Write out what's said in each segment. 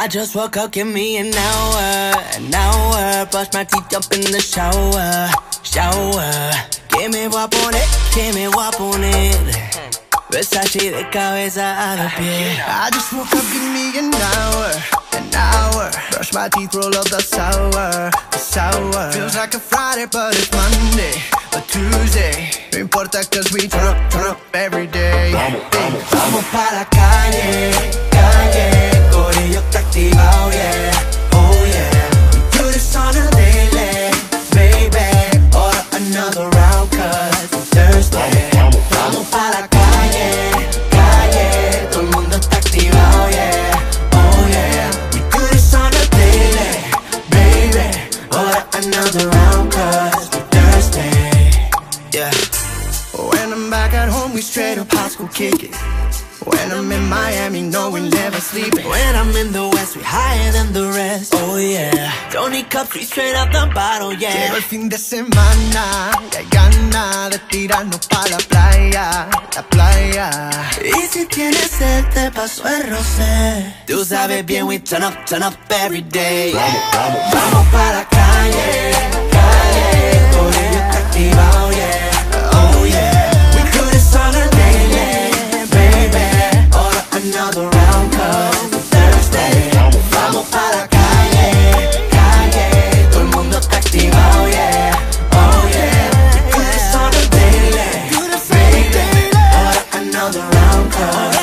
I just woke up, give me an hour, an hour. Brush my teeth, jump in the shower, shower. Que me voy a poner, que me voy a poner. Versace de cabeza a los pies. I just woke up, give me an hour, an hour. Brush my teeth, roll up the sour, the sour. Feels like a Friday, but it's Monday, a Tuesday. No importa, cause we turn up, turn up every day. Vamos, vamos, Vamos pa' la calle, calle. Order another round, cause it's Thursday. Yeah. When I'm back at home, we straight up high school kick it. When I'm in Miami, no, we never sleeping. When I'm in the west, we higher than the rest. Oh yeah. Don't need cups, we straight out the bottle, Llegó yeah. el fin de semana y hay ganas de tirarnos pa' la playa, la playa. Y si tienes sed, te paso el rosé. Tú sabes bien, we turn up, turn up every day. Vamos, vamos, Vamos pa' la Vamos, pa' la calle, calle. Todo el mundo está activado, yeah. Oh yeah. We do this on a daily, baby. Order another round, cause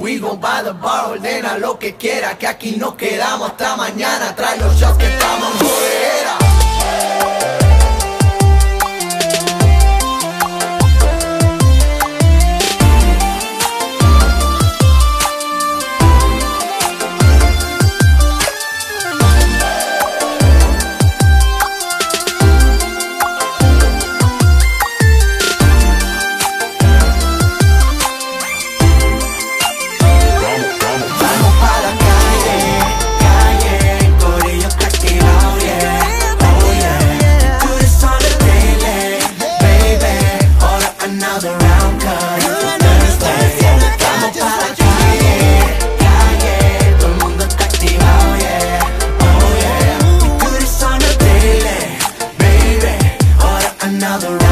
We gon' buy the bar, ordena lo que quiera, que aquí nos quedamos hasta mañana. Trae los shots que estamos en another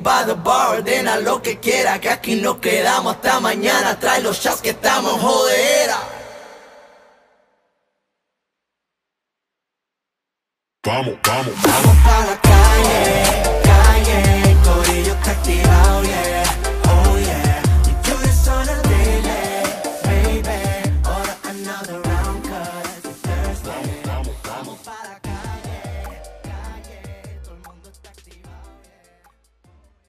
gon' buy the bar, ordena lo que quiera, que aquí nos quedamos hasta mañana. Trae los shots que estamos en jodera. Vamos, vamos, Vamos pa' la calle,